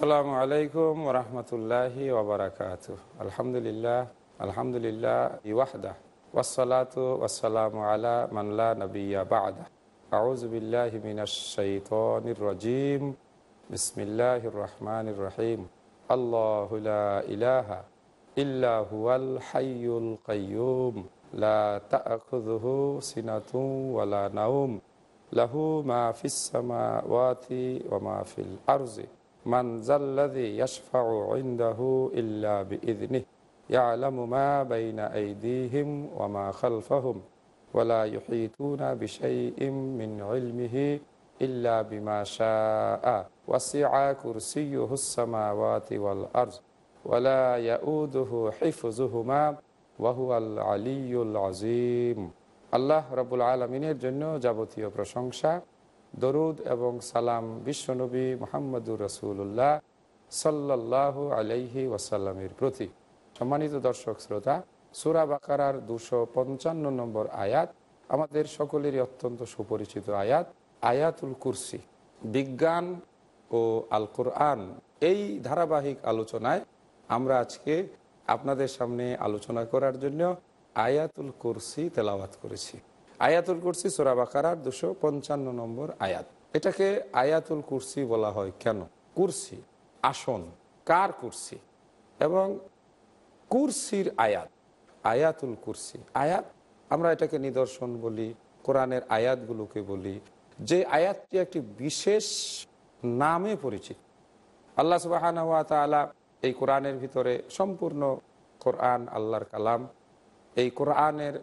আসসালামু আলাইকুম রহমতুল্লাহি ওবরাকাত আলহামদুলিল্লাহ আলহামদুলিল্লাহ ইওয়াহদা ওয়াসালাত ওয়াসালাম আলা মানলা নবিয়া বাদা আউজ বিল্লাহ মিনাশ রাজিম বিসমিল্লাহ রহমান রহিম আল্লাহ ইলাহা ইল্লা হুয়াল হাইয়ুল কাইয়ুম লা তাখুযুহু সিনাতুন ওয়ালা নাউম লাহু মা ফিস সামাওয়াতি ওয়া মা ফিল আরজি من ذا الذي يشفع عنده إلا بإذنه يعلم ما بين أيديهم وما خلفهم ولا يحيطون بشيء من علمه إلا بما شاء وسع كرسيه السماوات والأرض ولا يؤوده حفظهما وهو العلي العظيم আল্লাহ রবুল আলমিনের জন্য যাবতীয় প্রশংসা দরুদ এবং সালাম বিশ্বনবী মোহাম্মদুর রসুল্লাহ সাল্লাহ আলাইহি ওয়াসাল্লামের প্রতি। সম্মানিত দর্শক, শ্রোতা, সুরা বাকারার দুশো পঞ্চান্ন নম্বর আয়াত আমাদের সকলেরই অত্যন্ত সুপরিচিত আয়াত, আয়াতুল কুরসি। বিজ্ঞান ও আল কোরআন এই ধারাবাহিক আলোচনায় আমরা আজকে আপনাদের সামনে আলোচনা করার জন্য আয়াতুল কুরসি তেলাওয়াত করেছি। আয়াতুল কুরসি, সোরা বাকারার দুশো পঞ্চান্ন নম্বর আয়াত। এটাকে আয়াতুল কুরসি বলা হয় কেন? কুরসি, আসন, কার কুরসি? এবং কুরসির আয়াত, আয়াতুল কুরসি। আয়াত, আমরা এটাকে নিদর্শন বলি, কোরআনের আয়াতগুলোকে বলি। যে আয়াতটি একটি বিশেষ নামে পরিচিত। আল্লাহ সুবাহ এই কোরআনের ভিতরে সম্পূর্ণ কোরআন, আল্লাহর কালাম। এই কোরআনের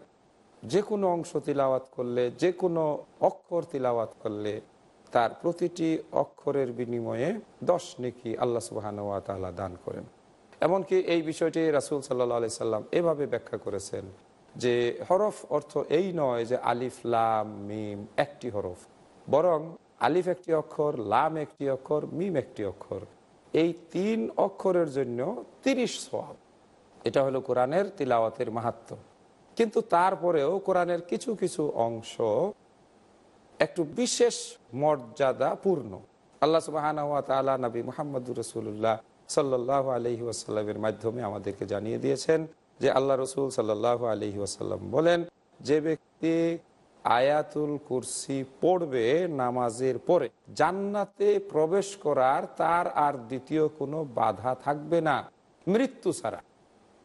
যে কোনো অংশ তিলাওয়াত করলে, যে কোনো অক্ষর তিলাওয়াত করলে তার প্রতিটি অক্ষরের বিনিময়ে দশ নেকি আল্লাহ সুবাহানুয়া তালা দান করেন। এমনকি এই বিষয়টি রাসুল সাল্লা সাল্লাম এভাবে ব্যাখ্যা করেছেন যে হরফ অর্থ এই নয় যে আলিফ, লাম, মিম একটি হরফ। বরং আলিফ একটি অক্ষর, লাম একটি অক্ষর, মিম একটি অক্ষর। এই তিন অক্ষরের জন্য তিরিশ সোয়াব। এটা হলো কোরআনের তিলাওয়াতের মাহাত্ম। কিন্তু তারপরেও কোরআনের কিছু কিছু অংশ একটু বিশেষ মর্যাদা পূর্ণ। আল্লাহ সুবাহ নবী মোহাম্মদুর রসুল্লাহ সাল্লাহ আলহি ওয়াসাল্লামের মাধ্যমে আমাদেরকে জানিয়ে দিয়েছেন যে আল্লাহ রসুল সাল্লাহ আলহি ওয়াসাল্লাম বলেন, যে ব্যক্তি আয়াতুল কুরসি পড়বে নামাজের পরে, জান্নাতে প্রবেশ করার তার আর দ্বিতীয় কোনো বাধা থাকবে না। মৃত্যু ছাড়া।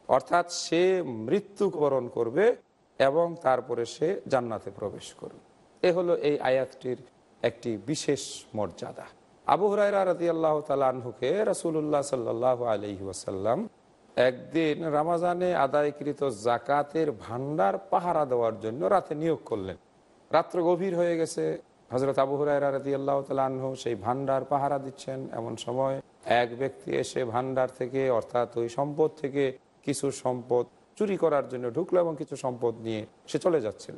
অর্থাৎ সে মৃত্যুবরণ করবে এবং তারপরে সে জান্নাতে প্রবেশ করবে। এ হলো এই আয়াতটির একটি বিশেষ মর্যাদা। আবু হরাইরা রাজি আল্লাহ তালহুকে রসুল্লাহ সাল্লাহ আলহি ওয়াসাল্লাম একদিন রামাজানে আদায়কৃত জাকাতের ভান্ডার পাহারা দেওয়ার জন্য রাতে নিয়োগ করলেন। রাত্র গভীর হয়ে গেছে। হজরত আবু হরাইরা রাজি আল্লাহ তালহ সেই ভান্ডার পাহারা দিচ্ছেন। এমন সময় এক ব্যক্তি এসে ভান্ডার থেকে অর্থাৎ ওই সম্পদ থেকে কিছু সম্পদ চুরি করার জন্য ঢুকলো এবং কিছু সম্পদ নিয়ে সে চলে যাচ্ছিল।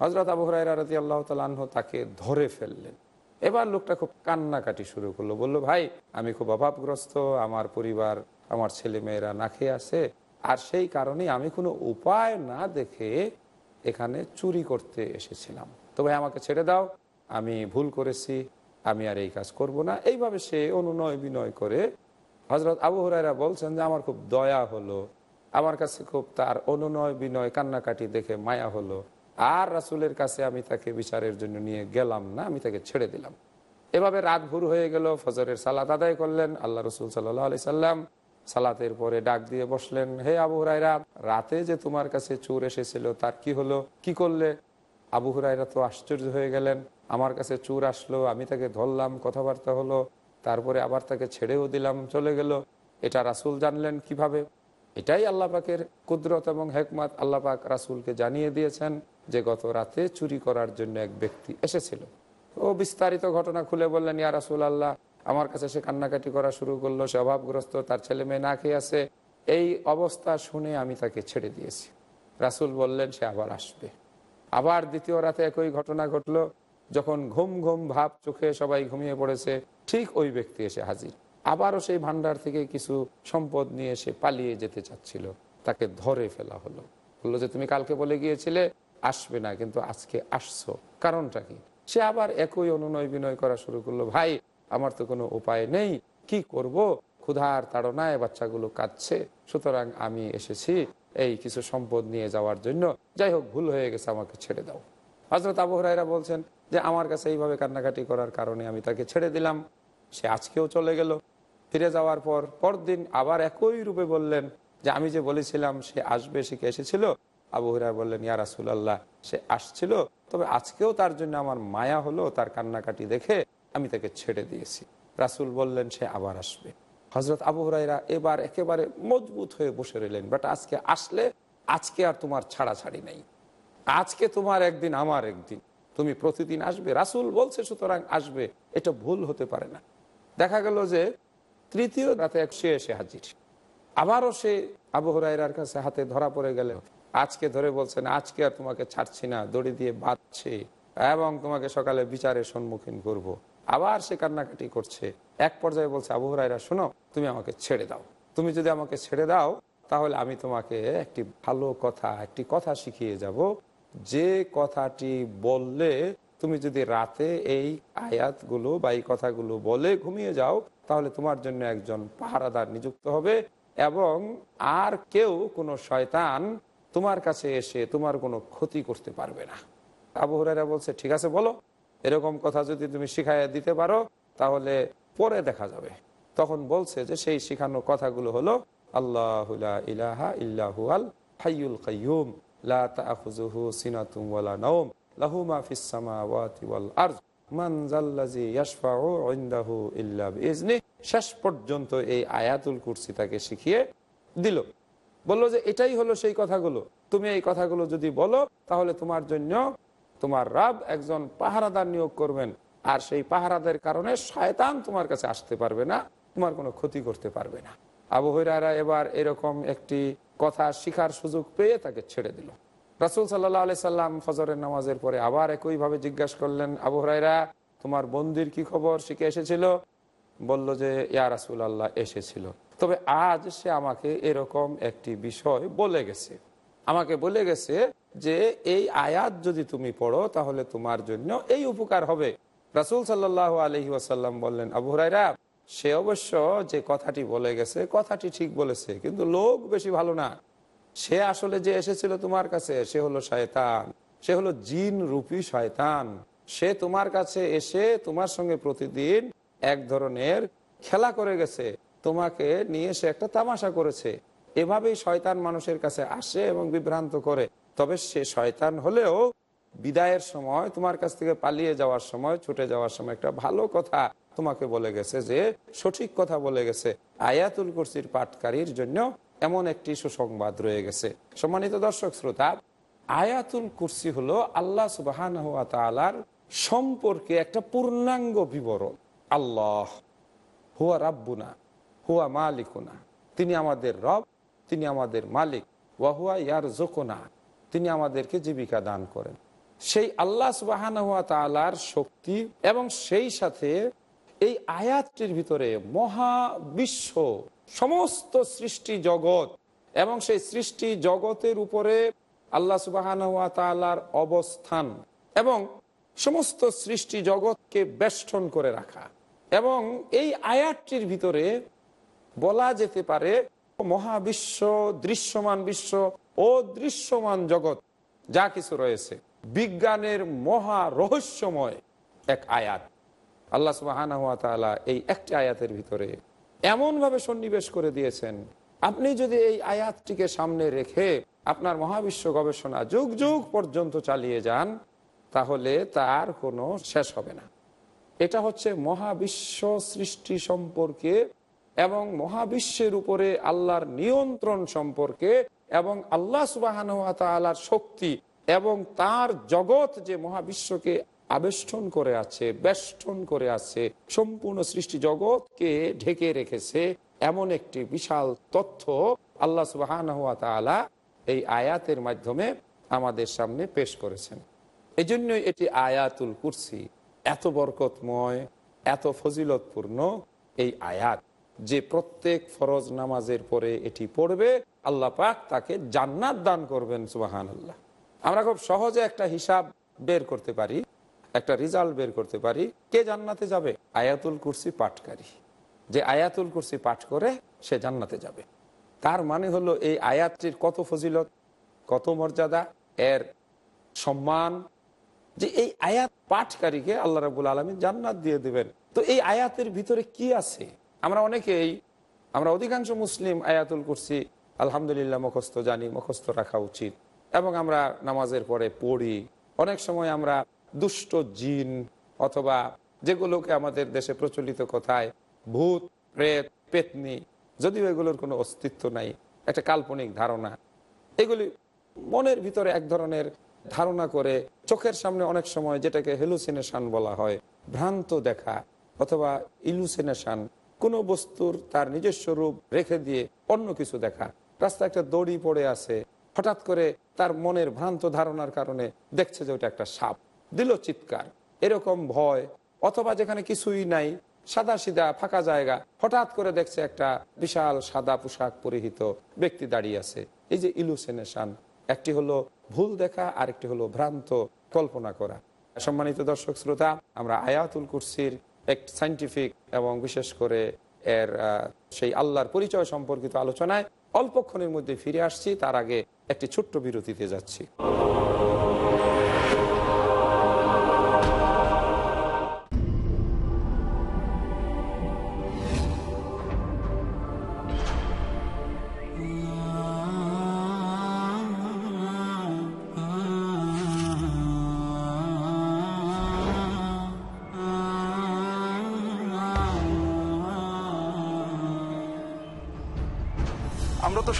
হজরত আবু রাজি আল্লাহ তালাহ তাকে ধরে ফেললেন। এবার লোকটা খুব কান্নাকাটি শুরু করল, বলল, ভাই, আমি খুব অভাবগ্রস্ত, আমার পরিবার, আমার ছেলে মেয়েরা না খেয়ে আছে, আর সেই কারণে আমি কোনো উপায় না দেখে এখানে চুরি করতে এসেছিলাম। তো ভাই, আমাকে ছেড়ে দাও, আমি ভুল করেছি, আমি আর এই কাজ করব না। এইভাবে সে অনুনয় বিনয় করে হজরত আবু হরাইরা বলছেন যে আমার খুব দয়া হলো, আমার কাছে খুব তার অনুনয় বিনয় কান্নাকাটি দেখে মায়া হলো, আর রাসুলের কাছে আমি তাকে বিচারের জন্য নিয়ে গেলাম না, আমি তাকে ছেড়ে দিলাম। এভাবে রাত ভুর হয়ে গেল, ফজরের সালাত আদায় করলেন আল্লাহ রসুল সাল্লাহ আলি সাল্লাম সালাতের পরে ডাক দিয়ে বসলেন, হে আবু রায়রা রাতে যে তোমার কাছে চোর এসেছিল তার কি হলো? কি করলে? আবু হুরাইরা তো আশ্চর্য হয়ে গেলেন, আমার কাছে চুর আসলো, আমি তাকে ধরলাম, কথাবার্তা হলো তারপরে আবার তাকে ছেড়েও দিলাম, চলে গেল। এটা রাসুল জানলেন কীভাবে? এটাই আল্লাহ পাকের কুদরত এবং হেকমত। আল্লাহ পাক রাসুলকে জানিয়ে দিয়েছেন যে গত রাতে চুরি করার জন্য এক ব্যক্তি এসেছিল। ও বিস্তারিত ঘটনা খুলে বললেন, ইয়া রাসুল আল্লাহ আমার কাছে সে কান্নাকাটি করা শুরু করল, সে অভাবগ্রস্ত, তার ছেলে মেয়ে না খেয়ে আছে। এই অবস্থা শুনে আমি তাকে ছেড়ে দিয়েছি। রাসুল বললেন, সে আবার আসবে। আবার দ্বিতীয় রাতে একই ঘটনা ঘটলো। যখন ঘুম ঘুম ভাব চোখে সবাই ঘুমিয়ে পড়েছে, ঠিক ওই ব্যক্তি এসে হাজির। আবারও সেই ভান্ডার থেকে কিছু সম্পদ নিয়ে সে পালিয়ে যেতে চাচ্ছিল। তাকে ধরে ফেলা হলো। বলল যে, তুমি কালকে বলে গিয়েছিলে, আসবে না, কিন্তু আজকে আসছো। কারণটা কি? সে আবার একই অনুনয় বিনয় করা শুরু করল। ভাই, আমার তো কোনো উপায় নেই। কি করব? ক্ষুধার তাড়নায় বাচ্চাগুলো কাঁদছে। সুতরাং আমি এসেছি এই কিছু সম্পদ নিয়ে যাওয়ার জন্য। যাই হোক, ভুল হয়ে গেছে, আমাকে ছেড়ে দাও। হজরত আবু হরাইরা বলছেন যে, আমার কাছে এইভাবে কান্নাকাটি করার কারণে আমি তাকে ছেড়ে দিলাম। সে আজকেও চলে গেল। ফিরে যাওয়ার পর, পরদিন আবার একই রূপে বললেন যে, আমি যে বলেছিলাম সে আসবে, সে কে এসেছিল? আবু হরাই বললেন, ইয়া রাসুলাল্লাহ, সে আসছিল। তবে আজকেও তার জন্য আমার মায়া হলো তার কান্নাকাটি দেখে আমি তাকে ছেড়ে দিয়েছি। রাসুল বললেন, সে আবার আসবে। হজরত আবু হরাইরা এবার একেবারে মজবুত হয়ে বসে রইলেন, বাট আজকে আসলে, আজকে আর তোমার ছাড়া ছাড়াছাড়ি নেই। আজকে তোমার একদিন, আমার একদিন। তুমি প্রতিদিন আসবে। রাসুল বলছে, সুতরাং আসবে। এটা ভুল হতে পারে না। দেখা গেল যে তৃতীয় রাতে সে এসে হাজির। আবারও সে আবু হরাইরার কাছে হাতে ধরা পড়ে গেল। আজকে ধরে বলছেন, আজকে আর তোমাকে ছাড়ছি না। দড়ি দিয়ে বাঁধছে এবং তোমাকে সকালে বিচারের সম্মুখীন করব। আবার সে কান্নাকাটি করছে। এক পর্যায়ে বলছে, আবু হরাইরা শোনো, তুমি আমাকে ছেড়ে দাও। তুমি যদি আমাকে ছেড়ে দাও, তাহলে আমি তোমাকে একটি ভালো কথা, একটি কথা শিখিয়ে যাব। যে কথাটি বললে, তুমি যদি রাতে এই আয়াতগুলো বা এই কথাগুলো বলে ঘুমিয়ে যাও, তাহলে তোমার জন্য একজন পাহারাদার নিযুক্ত হবে এবং আর কেউ কোনো শয়তান তোমার কাছে এসে তোমার কোনো ক্ষতি করতে পারবে না। আবু বলছে, ঠিক আছে, বলো। এরকম কথা যদি তুমি শিখাইয়া দিতে পারো, তাহলে পরে দেখা যাবে। তখন বলছে যে, সেই শিখানো কথাগুলো হলো, আল্লাহ ইলাহা ইল্লাহুয়াল হাইয়ুল কাইয়ুম। শেষ পর্যন্ত এই আয়াতুল কুরসি তাকে শিখিয়ে দিল। বলল যে এটাই হলো সেই কথাগুলো। তুমি এই কথাগুলো যদি বলো, তাহলে তোমার জন্য তোমার রাব একজন পাহারাদার নিয়োগ করবেন। আর সেই পাহারাদের কারণে শয়তান তোমার কাছে আসতে পারবে না, তোমার কোনো ক্ষতি করতে পারবে না। আবু এবার এরকম একটি কথা শিখার সুযোগ পেয়ে তাকে ছেড়ে দিল। রাসুল সাল্লাহ আলি সাল্লাম ফজরের নামাজের পরে আবার একইভাবে জিজ্ঞাসা করলেন, আবু হরাইরা তোমার বন্দির কি খবর? শিখে এসেছিল? বলল যে, ইয়া রাসুল আল্লাহ এসেছিল। তবে আজ সে আমাকে এরকম একটি বিষয় বলে গেছে। আমাকে বলে গেছে যে, এই আয়াত যদি তুমি পড়ো, তাহলে তোমার জন্য এই উপকার হবে। রাসুল সাল্লাহ আলহি ওয়াসাল্লাম বললেন, আবু হরাইরা সে অবশ্য যে কথাটি বলে গেছে, কথাটি ঠিক বলেছে, কিন্তু লোক বেশি ভালো না। সে আসলে যে এসেছিল তোমার কাছে, সে হলো শয়তান। সে হলো জিন রূপী শয়তান। সে তোমার কাছে এসে তোমার সঙ্গে প্রতিদিন এক ধরনের খেলা করে গেছে। তোমাকে নিয়ে সে একটা তামাশা করেছে। এভাবেই শয়তান মানুষের কাছে আসে এবং বিভ্রান্ত করে। তবে সে শয়তান হলেও বিদায়ের সময়, তোমার কাছ থেকে পালিয়ে যাওয়ার সময়, ছুটে যাওয়ার সময় একটা ভালো কথা তোমাকে বলে গেছে যে, সঠিক কথা বলে গেছে। আয়াতুল কুরসির পাঠকারীর জন্য এমন একটি সুসংবাদ রয়ে গেছে। সম্মানিত দর্শক শ্রোতা, আয়াতুল কুরসি হলো আল্লাহ সুবাহান সম্পর্কে একটা পূর্ণাঙ্গ বিবরণ। আল্লাহ হুয়া রাব্বুনা, হুয়া মালিকুনা। তিনি আমাদের রব, তিনি আমাদের মালিক। ওয়াহুয়া ইয়ার জোকোনা তিনি আমাদেরকে জীবিকা দান করেন। সেই আল্লাহ সুবাহান হুয়া তালার শক্তি এবং সেই সাথে এই আয়াতটির ভিতরে মহা বিশ্ব সমস্ত সৃষ্টি জগৎ এবং সেই সৃষ্টি জগতের উপরে আল্লাহ সুবাহান তালার অবস্থান এবং সমস্ত সৃষ্টি জগৎকে বেষ্টন করে রাখা এবং এই আয়াতটির ভিতরে বলা যেতে পারে মহাবিশ্ব, দৃশ্যমান বিশ্ব ও দৃশ্যমান জগৎ, যা কিছু রয়েছে। বিজ্ঞানের মহা রহস্যময় এক আয়াত। আল্লাহ সুবাহানা এই একটি আয়াতের ভিতরে এমনভাবে সন্নিবেশ করে দিয়েছেন, আপনি যদি এই আয়াতটিকে সামনে রেখে আপনার মহাবিশ্ব গবেষণা যুগ যুগ পর্যন্ত চালিয়ে যান, তাহলে তার কোনো শেষ হবে না। এটা হচ্ছে মহাবিশ্ব সৃষ্টি সম্পর্কে এবং মহাবিশ্বের উপরে আল্লাহর নিয়ন্ত্রণ সম্পর্কে এবং আল্লাহ সুবাহান শক্তি এবং তার জগৎ যে মহাবিশ্বকে আবেষ্টন করে আছে, বেষ্টন করে আছে, সম্পূর্ণ সৃষ্টি জগৎকে ঢেকে রেখেছে এমন একটি বিশাল তথ্য আল্লাহ সুবাহান তালা এই আয়াতের মাধ্যমে আমাদের সামনে পেশ করেছেন। এই জন্যই এটি আয়াতুল কুরসি। এত বরকতময়, এত ফজিলতপূর্ণ এই আয়াত যে প্রত্যেক ফরজ নামাজের পরে এটি পড়বে, আল্লাহ পাক তাকে জান্নাত দান করবেন সুবাহান আল্লাহ আমরা খুব সহজে একটা হিসাব বের করতে পারি। একটা রেজাল্ট বের করতে পারি, কে জান্নাতে যাবে? আয়াতুল কুরসি পাঠকারী। যে আয়াতুল কুরসি পাঠ করে, সে জান্নাতে যাবে। তার মানে হলো এই আয়াতটির কত ফজিলত, কত মর্যাদা, এর সম্মান। যে এই আয়াত পাঠকারীকে আল্লাহ রাবুল আলমী জান্নাত দিয়ে দেবেন। তো এই আয়াতের ভিতরে কি আছে? আমরা অনেকেই, আমরা অধিকাংশ মুসলিম আয়াতুল কুরসি আলহামদুলিল্লাহ মুখস্থ জানি, মুখস্থ রাখা উচিত। এবং আমরা নামাজের পরে পড়ি। অনেক সময় আমরা দুষ্ট জিন অথবা যেগুলোকে আমাদের দেশে প্রচলিত কথায় ভূত, প্রেত, পেতনি, যদিও এগুলোর কোনো অস্তিত্ব নাই, একটা কাল্পনিক ধারণা। এগুলি মনের ভিতরে এক ধরনের ধারণা করে চোখের সামনে অনেক সময় যেটাকে হেলুসিনেশন বলা হয়, ভ্রান্ত দেখা অথবা ইলুসিনেশন কোনো বস্তুর তার নিজস্ব রূপ রেখে দিয়ে অন্য কিছু দেখা। রাস্তা একটা দড়ি পড়ে আছে, হঠাৎ করে তার মনের ভ্রান্ত ধারণার কারণে দেখছে যে ওটা একটা সাপ। দিল চিৎকার, এরকম ভয়, অথবা যেখানে কিছুই নাই, সাদা সিধা, ফাঁকা জায়গা, হঠাৎ করে দেখছে একটা বিশাল সাদা পোশাক পরিহিত ব্যক্তি দাঁড়িয়ে আছে। এই যে ইলুসিনেশন একটি হলো ভুল দেখা আর একটি হলো ভ্রান্ত কল্পনা করা। সম্মানিত দর্শক শ্রোতা, আমরা আয়াতুল কুরসির এক সাইন্টিফিক এবং বিশেষ করে এর সেই আল্লাহর পরিচয় সম্পর্কিত আলোচনায় অল্পক্ষণের মধ্যে ফিরে আসছি। তার আগে একটি ছোট্ট বিরতিতে যাচ্ছি।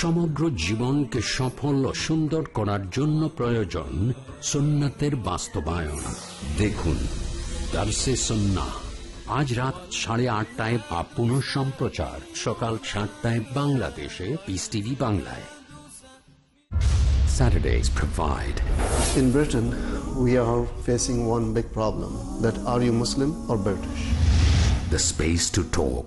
সমগ্র জীবনকে সফল ও সুন্দর করার জন্য প্রয়োজন সুন্নাতের বাস্তবায়ন দেখুন দার্সে সন্না আজ রাত সাড়ে আটটায় বা পুনঃ সম্প্রচার সকাল সাতটায় বাংলাদেশে পিস টিভি বাংলায় Saturdays provide In Britain, we are facing one big problem that are you Muslim or British? the space to talk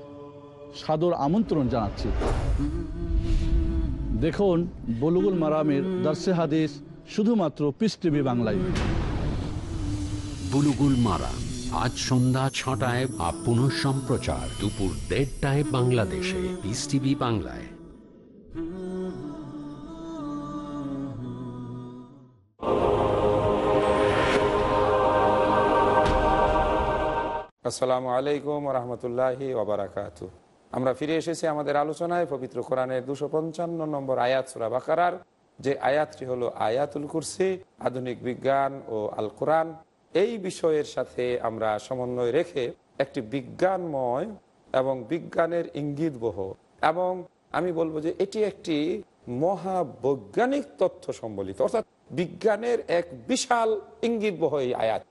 সাদর আমন্ত্রণ জানাচ্ছি। দেখুন বলুগুল মারামের দার্সে হাদিস শুধুমাত্র পিস টিভি বাংলায়। বুলুগুল মারা আজ সন্ধ্যা ছটায় বা পুনঃ সম্প্রচার দুপুর দেড়টায় বাংলাদেশে পিস টিভি বাংলায়। আসসালামু আলাইকুম রহমতুল্লাহি ওবরাকাত আমরা ফিরে এসেছি আমাদের আলোচনায়, পবিত্র কোরআনের দুশো পঞ্চান্ন নম্বর আয়াত, সুরা বাকারার। যে আয়াতটি হলো আয়াতুল কুরসি, আধুনিক বিজ্ঞান ও আল কোরআন এই বিষয়ের সাথে আমরা সমন্বয় রেখে একটি বিজ্ঞানময় এবং বিজ্ঞানের ইঙ্গিতবহ এবং আমি বলব যে এটি একটি মহাবৈজ্ঞানিক তথ্য সম্বলিত। অর্থাৎ বিজ্ঞানের এক বিশাল ইঙ্গিতবহ এই আয়াত।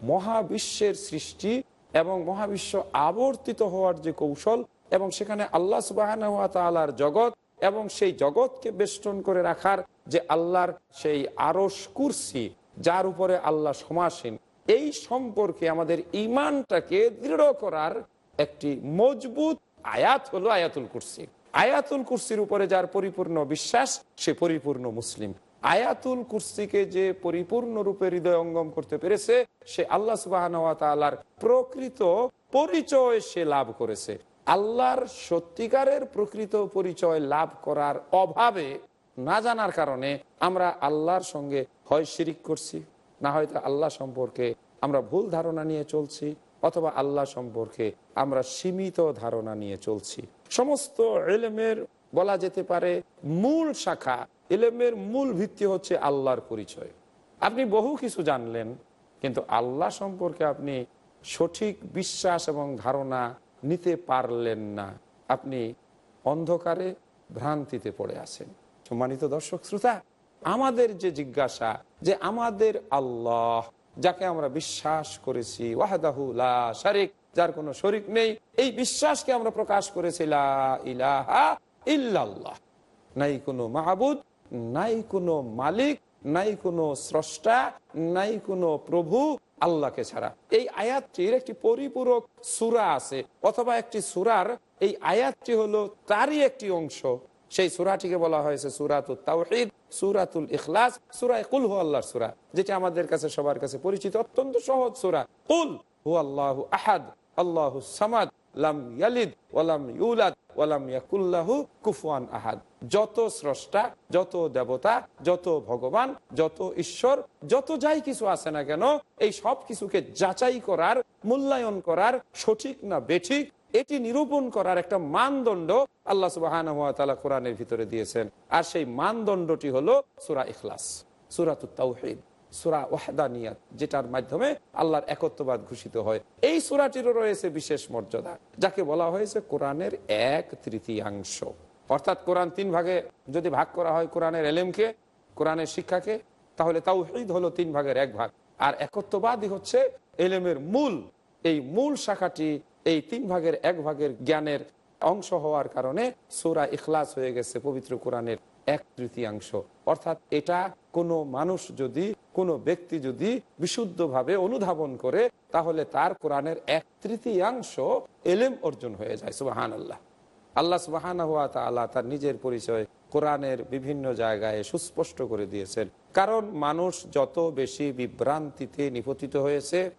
মহাবিশ্বের সৃষ্টি এবং মহাবিশ্ব আবর্তিত হওয়ার যে কৌশল এবং সেখানে আল্লাহ সুবাহর জগৎ এবং সেই জগৎকে বেষ্টন করে রাখার যে আল্লাহর সেই আরস কুরসি, যার উপরে আল্লাহ সমাসীন, এই সম্পর্কে আমাদের ইমানটাকে দৃঢ় করার একটি মজবুত আয়াত হলো আয়াতুল কুরসি। আয়াতুল কুরসির উপরে যার পরিপূর্ণ বিশ্বাস, সে পরিপূর্ণ মুসলিম। আয়াতুল কুরসিকে যে পরিপূর্ণ রূপে হৃদয় অঙ্গম করতে পেরেছে, সে আল্লাহ সুবাহর প্রকৃত পরিচয় সে লাভ করেছে। আল্লাহর সত্যিকারের প্রকৃত পরিচয় লাভ করার অভাবে না জানার কারণে আমরা আল্লাহর সঙ্গে হয় শিরিক করছি, না হয়তো আল্লাহ সম্পর্কে আমরা ভুল ধারণা নিয়ে চলছি অথবা আল্লাহ সম্পর্কে আমরা সীমিত ধারণা নিয়ে চলছি। সমস্ত এলেমের বলা যেতে পারে মূল শাখা, এলেমের মূল ভিত্তি হচ্ছে আল্লাহর পরিচয়। আপনি বহু কিছু জানলেন, কিন্তু আল্লাহ সম্পর্কে আপনি সঠিক বিশ্বাস এবং ধারণা নিতে পারলেন না। আপনি অন্ধকারে ভ্রান্তিতে পড়ে আছেন। সম্মানিত দর্শক, শ্রোতা, আমাদের যে জিজ্ঞাসা যে আমাদের আল্লাহ যাকে আমরা বিশ্বাস করেছি, ওয়াহাদাহু লা শারিক, যার কোনো শরিক নেই, এই বিশ্বাসকে আমরা প্রকাশ করেছি, লা ইলাহা ইল্লাল্লাহ। নাই কোনো মাহবুদ নাই কোনো মালিক, নাই কোনো স্রষ্টা, নাই কোনো প্রভু আল্লাহকে ছাড়া। এই আয়াতটির একটি পরিপূরক সুরা আছে, অথবা একটি সুরার এই আয়াতটি হলো তারই একটি অংশ। সেই সুরাটিকে বলা হয়েছে সুরাতুল তাওহিদ, সুরাতুল ইখলাস সুরা কুল হু আল্লাহর সুরা, যেটি আমাদের কাছে, সবার কাছে পরিচিত অত্যন্ত সহজ সুরা। কুল হু আল্লাহ আহাদ, আল্লাহ সামাদ লাম ইয়ালিদ ইউলাদ ইয়াকুল্লাহু কুফুয়ান আহাদ। যত স্রষ্টা, যত দেবতা, যত ভগবান, যত ঈশ্বর, যত যাই কিছু আছে না কেন, এই সব কিছুকে যাচাই করার, মূল্যায়ন করার সঠিক না বেঠিক, এটি নিরূপণ করার একটা মানদণ্ড আল্লাহ সুবাহান কোরআনের ভিতরে দিয়েছেন। আর সেই মানদণ্ডটি হলো সুরা ইখলাস সুরাত তাওহিদ। সুরা ওয়াহদানিয়াত, যেটার মাধ্যমে আল্লাহর একত্ববাদ ঘোষিত হয়। এই সুরাটিরও রয়েছে বিশেষ মর্যাদা, যাকে বলা হয়েছে কোরআনের এক তৃতীয়াংশ। অর্থাৎ কোরআন তিন ভাগে যদি ভাগ করা হয় কোরআনের এলেমকে, কোরআনের শিক্ষাকে, তাহলে তাওহিদ হলো তিন ভাগের এক ভাগ। আর একত্ববাদই হচ্ছে এলেমের মূল। এই মূল শাখাটি এই তিন ভাগের এক ভাগের জ্ঞানের অংশ হওয়ার কারণে সুরা ইখলাস হয়ে গেছে পবিত্র কোরআনের এক তৃতীয়াংশ। অর্থাৎ এটা কোনো মানুষ যদি, কোনো ব্যক্তি যদি বিশুদ্ধভাবে অনুধাবন করে, তাহলে তার কোরআনের এক তৃতীয়াংশ এলেম অর্জন হয়ে যায় সুবাহান আল্লাহ আল্লাহ সুবাহান হাত আল্লাহ তার নিজের পরিচয় কোরআনের বিভিন্ন জায়গায় সুস্পষ্ট করে দিয়েছেন। কারণ মানুষ যত বেশি বিভ্রান্তিতে নিপতিত হয়েছে,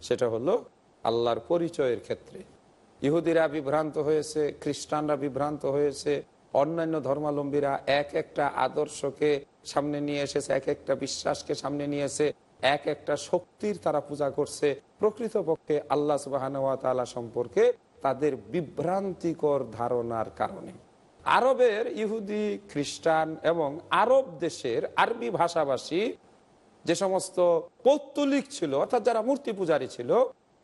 সেটা হলো আল্লাহর পরিচয়ের ক্ষেত্রে। ইহুদিরা বিভ্রান্ত হয়েছে, খ্রিস্টানরা বিভ্রান্ত হয়েছে অন্যান্য ধর্মাবলম্বীরা এক একটা আদর্শকে সামনে নিয়ে এসেছে, এক একটা বিশ্বাসকে সামনে নিয়ে এসে এক একটা শক্তির তারা পূজা করছে। প্রকৃতপক্ষে আল্লাহ সুবাহানুয়াতালা সম্পর্কে তাদের বিভ্রান্তিকর ধারণার কারণে। আরবের ইহুদি, খ্রিস্টান এবং আরব দেশের আরবি ভাষাভাষী যে সমস্ত পৌত্তলিক ছিল, অর্থাৎ যারা মূর্তি পূজারী ছিল,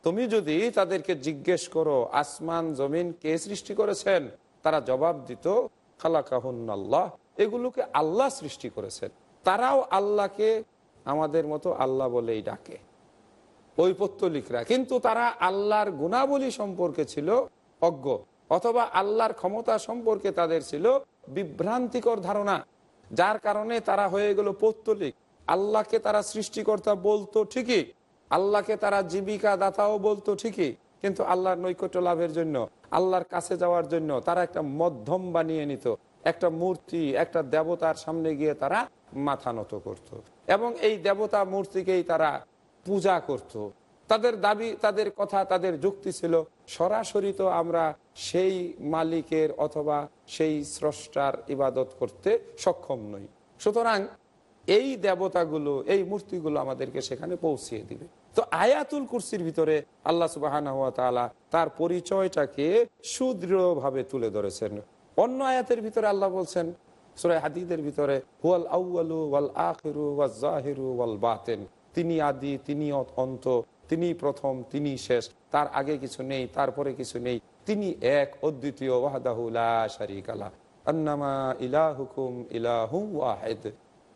তুমি যদি তাদেরকে জিজ্ঞেস করো, আসমান, জমিন কে সৃষ্টি করেছেন? তারা জবাব দিত খালাকাহুন্নাল্লাহ, এগুলোকে আল্লাহ সৃষ্টি করেছেন। তারাও আল্লাহকে আমাদের মতো আল্লাহ বলেই ডাকে। ওই পত্তলিকরা কিন্তু তারা আল্লাহর গুণাবলী সম্পর্কে ছিল অজ্ঞ, অথবা আল্লাহর ক্ষমতা সম্পর্কে তাদের ছিল বিভ্রান্তিকর ধারণা, যার কারণে তারা হয়ে গেল পৌত্তলিক। আল্লাহকে তারা সৃষ্টিকর্তা বলতো ঠিকই, আল্লাহকে তারা জীবিকা দাতাও বলতো ঠিকই, কিন্তু আল্লাহর নৈকট্য লাভের জন্য আল্লাহর কাছে যাওয়ার জন্য তারা একটা মধ্যম বানিয়ে নিত একটা মূর্তি, একটা দেবতার সামনে গিয়ে তারা মাথা নত করত। এবং এই দেবতা মূর্তিকেই তারা পূজা করত। তাদের দাবি, তাদের কথা, তাদের যুক্তি ছিল, সরাসরি তো আমরা সেই মালিকের অথবা সেই স্রষ্টার ইবাদত করতে সক্ষম নই সুতরাং এই দেবতাগুলো, এই মূর্তিগুলো আমাদেরকে সেখানে পৌঁছিয়ে দিবে তো আয়াতুল কুরসির ভিতরে আল্লাহ সুবাহ তার পরিচয়টাকে সুদৃঢ়ভাবে তুলে ধরেছেন। অন্য আয়াতের ভিতরে আল্লাহ বলছেন হাদিদের ভিতরে, হুয়াল আউয়ালু ওয়াল ওয়াল ওয়াল বাতেন। তিনি আদি, তিনি অন্ত, তিনি প্রথম, তিনি শেষ, তার আগে কিছু নেই, তারপরে কিছু নেই, তিনি এক, অদ্বিতীয় ওয়াহদাহুলা শারিক আলা আন্নামা ওয়াহেদ।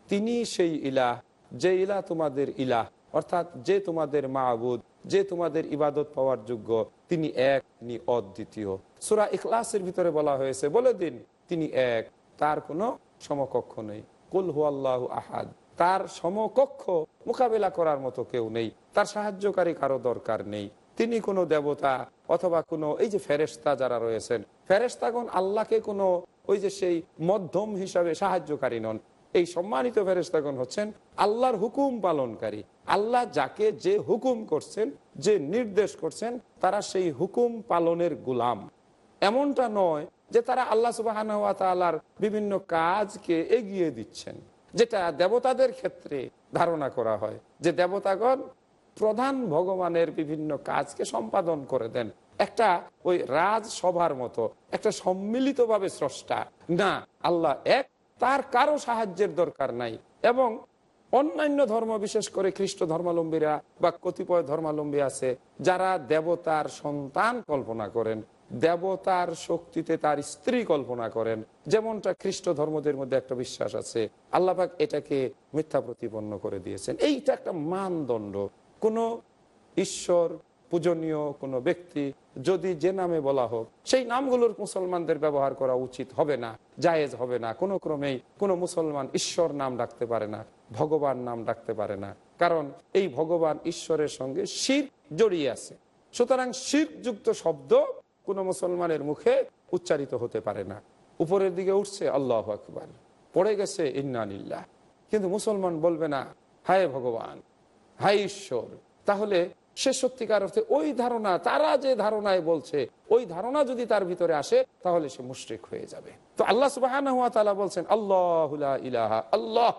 তিনি সেই ইলাহ, যে ইলা তোমাদের ইলাহ। অর্থাৎ যে তোমাদের মাহবুদ যে তোমাদের ইবাদত পাওয়ার যোগ্য, তিনি এক, তিনি অদ্বিতীয়। সুরা ইখলাসের ভিতরে বলা হয়েছে, বলে দিন, তিনি এক, তার কোনো সমকক্ষ নেই। কুল হু আল্লাহ আহাদ, তার সমকক্ষ মোকাবেলা করার মতো কেউ নেই, তার সাহায্যকারী কারও দরকার নেই। তিনি কোনো দেবতা অথবা কোনো, এই যে ফেরেস্তা যারা রয়েছেন ফেরেস্তাগণ আল্লাহকে কোনো, ওই যে সেই মধ্যম হিসাবে সাহায্যকারী নন। এই সম্মানিত ফেরেস্তাগণ হচ্ছেন আল্লাহর হুকুম পালনকারী। আল্লাহ যাকে যে হুকুম করছেন, যে নির্দেশ করছেন, তারা সেই হুকুম পালনের গুলাম। এমনটা নয় যে তারা আল্লাহ সুবাহ বিভিন্ন কাজকে এগিয়ে দিচ্ছেন, যেটা দেবতাদের ক্ষেত্রে ধারণা করা হয়। যে দেবতাগণ প্রধান ভগবানের বিভিন্ন কাজকে সম্পাদন করে দেন। একটা ওই রাজসভার মতো, একটা সম্মিলিতভাবে স্রষ্টা। না, আল্লাহ এক তার কারও সাহায্যের দরকার নাই। এবং অন্যান্য ধর্ম, বিশেষ করে খ্রিস্ট ধর্মালম্বীরা বা কতিপয় ধর্মালম্বী আছে, যারা দেবতার সন্তান কল্পনা করেন, দেবতার শক্তিতে তার স্ত্রী কল্পনা করেন। যেমনটা খ্রিস্ট ধর্মদের মধ্যে একটা বিশ্বাস আছে, আল্লাপাক এটাকে মিথ্যা প্রতিপন্ন করে দিয়েছেন। এইটা একটা মানদণ্ড। কোনো ঈশ্বর পূজনীয় কোনো ব্যক্তি যদি যে নামে বলা হোক, সেই নামগুলোর মুসলমানদের ব্যবহার করা উচিত হবে না। জায়েজ হবে না। কোনো ক্রমেই কোনো মুসলমান ঈশ্বর নাম ডাকতে পারে না, ভগবান নাম ডাকতে পারে না। কারণ এই ভগবান ঈশ্বরের সঙ্গে শির জড়িয়ে আছে। সুতরাং শিরযুক্ত শব্দ কোনো মুসলমানের মুখে উচ্চারিত হতে পারে না। উপরের দিকে উঠছে, আল্লাহ আকবর। পড়ে গেছে ইন্নানিল্লাহ কিন্তু মুসলমান বলবে না, হায় ভগবান, হায় ঈশ্বর। তাহলে সে সত্যিকার অর্থে ওই ধারণা, তারা যে ধারণায় বলছে, ওই ধারণা যদি তার ভিতরে আসে, তাহলে সে মুশ্রিক হয়ে যাবে। তো আল্লাহ সুবাহ বলছেন, আল্লাহ ইলাহা, আল্লাহ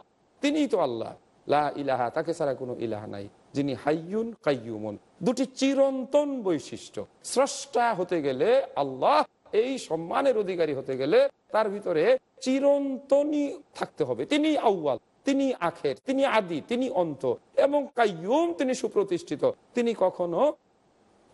তিনি তো আল্লাহ। লা ইলাহা, তাকে ছাড়া কোনো ইলাহা নাই, যিনি হাইয়ুন কাইয়ুমন। দুটি চিরন্তন বৈশিষ্ট্য। স্রষ্টা হতে গেলে আল্লাহ এই সম্মানের অধিকারী হতে গেলে তার ভিতরে চিরন্তনই থাকতে হবে। তিনি আউ্য়াল, তিনি আখের, তিনি আদি, তিনি অন্ত এবং কাইয়ুম, তিনি সুপ্রতিষ্ঠিত। তিনি কখনো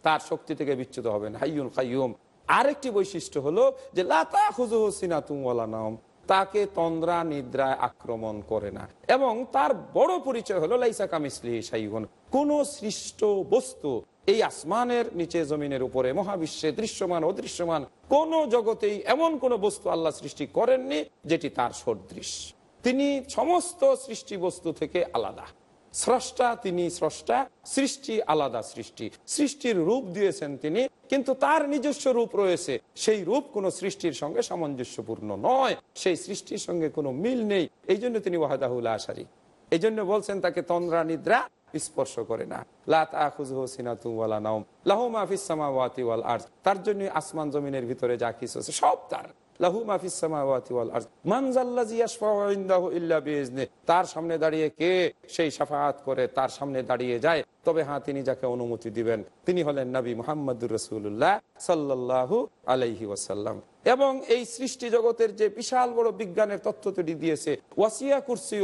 তার শক্তি থেকে বিচ্যুত হবেন হাইয়ুন কাইয়ুম। আরেকটি বৈশিষ্ট্য হলো যে লাতা খুজুহ সিনাতুম নাম তাকে তন্দ্রা, নিদ্রায় আক্রমণ করে না। এবং তার বড় পরিচয় হলো, লাইসা কামিসলি সাইগুন কোন সৃষ্ট বস্তু এই আসমানের নিচে জমিনের উপরে মহাবিশ্বে দৃশ্যমান, অদৃশ্যমান কোন জগতেই এমন কোন বস্তু আল্লাহ সৃষ্টি করেননি যেটি তার সদৃশ। তিনি সমস্ত সৃষ্টি বস্তু থেকে আলাদা। স্রষ্টা তিনি স্রষ্টা, সৃষ্টি আলাদা সৃষ্টি। সৃষ্টির রূপ দিয়েছেন তিনি, কিন্তু তার নিজস্ব রূপ রয়েছে। সেই রূপ কোনো সৃষ্টির সঙ্গে সামঞ্জস্যপূর্ণ নয়। সেই সৃষ্টির সঙ্গে কোনো মিল নেই। এই জন্য তিনি ওয়াহাদাহুল আশারি। এই জন্য বলছেন তাকে তন্দ্রা নিদ্রা স্পর্শ করে না। তার জন্য আসমান জমিনের ভিতরে যা কিছু আছে সব তার। তার সামনে দাঁড়িয়ে কে সেই সাফাত করে তার সামনে দাঁড়িয়ে যায়, তবে হ্যাঁ তিনি যাকে অনুমতি দিবেন, তিনি হলেন নবী মোহাম্মদুর রসুল্লাহ সাল্লাহু আলাইহি ওয়াসাল্লাম। এবং এই সৃষ্টি জগতের যে বিশাল বড় বিজ্ঞানের তৈরি দিয়েছে, ওয়াসিয়া কুরসি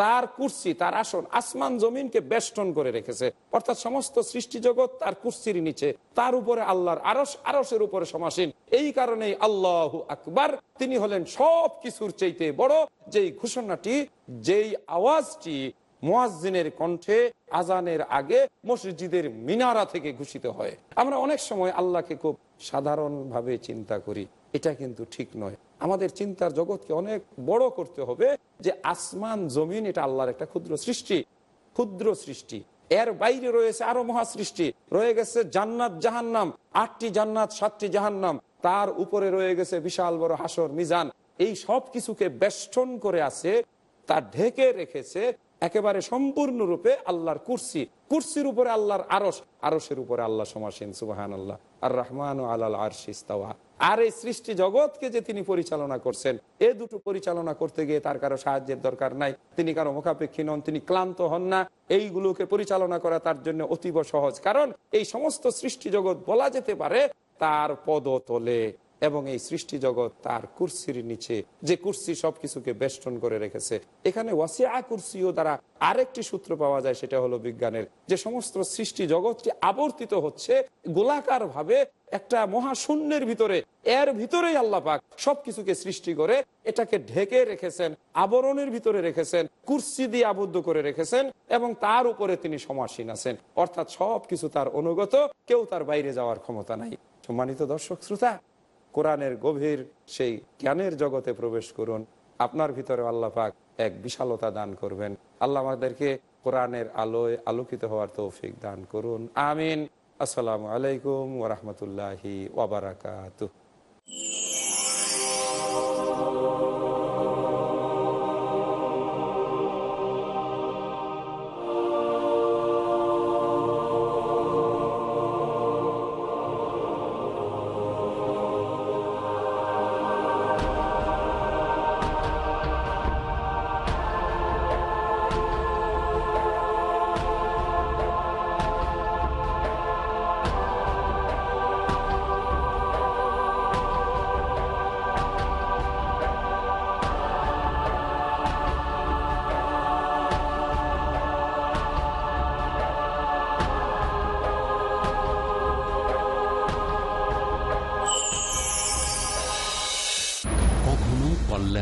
তার কুর্সি, তার আসন, আসমান জমিনকে বেষ্টন করে রেখেছে। অর্থাৎ সমস্ত সৃষ্টি জগৎ তার কুর্সির নিচে, তার উপরে আল্লাহর আরস আরসের উপরে সমাসীন। এই কারণেই আল্লাহ আকবার, তিনি হলেন সব কিছুর চাইতে বড়। যেই ঘোষণাটি, যেই আওয়াজটি মোয়াজ্জিনের কণ্ঠে আজানের আগে মসজিদের মিনারা থেকে ঘোষিত হয়। আমরা অনেক সময় আল্লাহকে খুব সাধারণভাবে চিন্তা করি। এটা কিন্তু ঠিক নয়। আমাদের চিন্তার জগৎকে অনেক বড় করতে হবে যে আসমান, জমিন, এটা আল্লাহর একটা ক্ষুদ্র সৃষ্টি ক্ষুদ্র সৃষ্টি। এর বাইরে রয়েছে আরও মহা সৃষ্টি। রয়ে গেছে জান্নাত, জাহান্নাম। আটটি জান্নাত, সাতটি জাহান্নাম। তার উপরে রয়ে গেছে বিশাল বড় হাসর, মিজান। এই সব কিছুকে বেষ্টন করে আছে, তা ঢেকে রেখেছে একেবারে সম্পূর্ণরূপে আল্লাহর কুর্সি। কুর্সির উপরে আল্লাহর আরস আরসের উপরে আল্লাহ সমাসীন সুবাহান আল্লাহ আর রহমান আল্লাহ আরশিস্তাওয়া আর এই সৃষ্টি জগৎকে যে তিনি পরিচালনা করছেন, এ দুটো পরিচালনা করতে গিয়ে তার কারও সাহায্যের দরকার নাই। তিনি কারও মুখাপেক্ষী নন, তিনি ক্লান্ত হন না। এইগুলোকে পরিচালনা করা তার জন্য অতীব সহজ। কারণ এই সমস্ত সৃষ্টি জগৎ বলা যেতে পারে তার পদতলে। এবং এই সৃষ্টি জগৎ তার কুর্সির নিচে, যে কুর্সি সবকিছুকে বেষ্টন করে রেখেছে। এখানে ওয়াসিয়া কুর্সিও দ্বারা আরেকটি সূত্র পাওয়া যায়, সেটা হলো বিজ্ঞানের। যে সমস্ত সৃষ্টি জগৎটি আবর্তিত হচ্ছে গোলাকার ভাবে একটা মহাশূন্যের ভিতরে, এর ভিতরেই আল্লাহ পাক সবকিছুকে সৃষ্টি করে, এটাকে ঢেকে রেখেছেন, আবরণের ভিতরে রেখেছেন, কুর্সি দিয়ে আবদ্ধ করে রেখেছেন, এবং তার উপরে তিনি সমাসীন আছেন। অর্থাৎ সবকিছু তার অনুগত, কেউ তার বাইরে যাওয়ার ক্ষমতা নাই। সম্মানিত দর্শক, শ্রোতা কোরআনের গভীর সেই জ্ঞানের জগতে প্রবেশ করুন। আপনার ভিতরে আল্লাহ পাক এক বিশালতা দান করবেন। আল্লাহ আমাদেরকে কোরআনের আলোয় আলোকিত হওয়ার তৌফিক দান করুন। আমিন। আসসালামু আলাইকুম ওরহমতুল্লাহি ওবরাকাত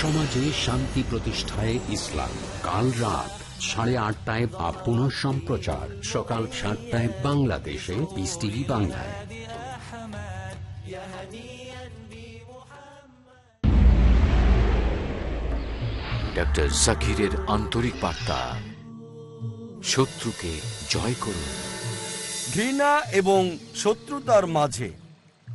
সমাজে শান্তি প্রতিষ্ঠায় ইসলাম। কাল রাত সাড়ে আটটায় বা পুনঃ সম্প্রচার। সকাল সাতটায় বাংলাদেশে টিভি বাংলায়। ডক্টর জাকিরের আন্তরিক বার্তা। শত্রুকে জয় করুন। ঘৃণা এবং শত্রুতার মাঝে